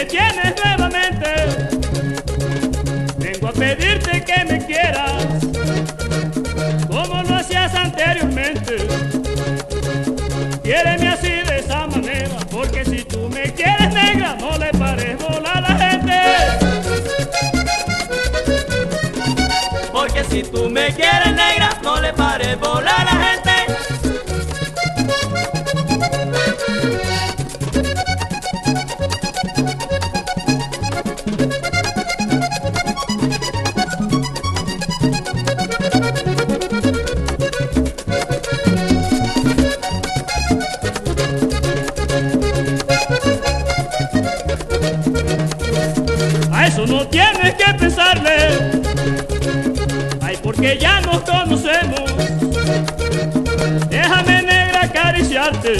me tienes nuevamente. Vengo a pedirte que me quieras, como lo hacías anteriormente. Quiéreme así de esa manera, porque si tú me quieres negra, no le pares volar a la gente. Porque si tú me quieres negra, no le pares volar. Porque ya nos conocemos. Déjame negra acariciarte.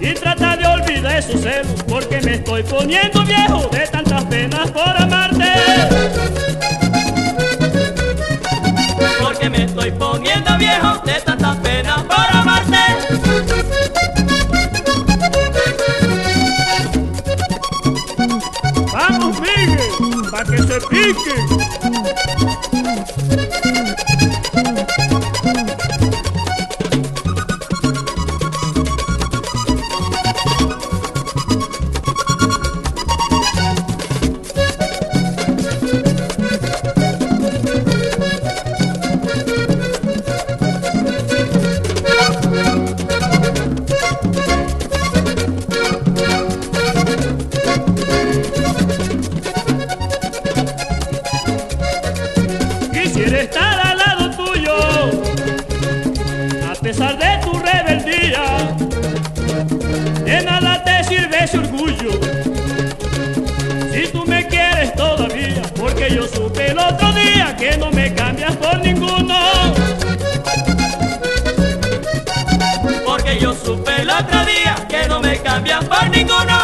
Y trata de olvidar esos celos, porque me estoy poniendo viejo de tantas penas por amarte. Porque me estoy poniendo viejo de tantas penas por amarte. Vamos, Miguel, para que se pique. Estar al lado tuyo, a pesar de tu rebeldía. De nada te sirve ese orgullo, si tú me quieres todavía, porque yo supe el otro día que no me cambias por ninguno. Porque yo supe el otro día que no me cambian por ninguno.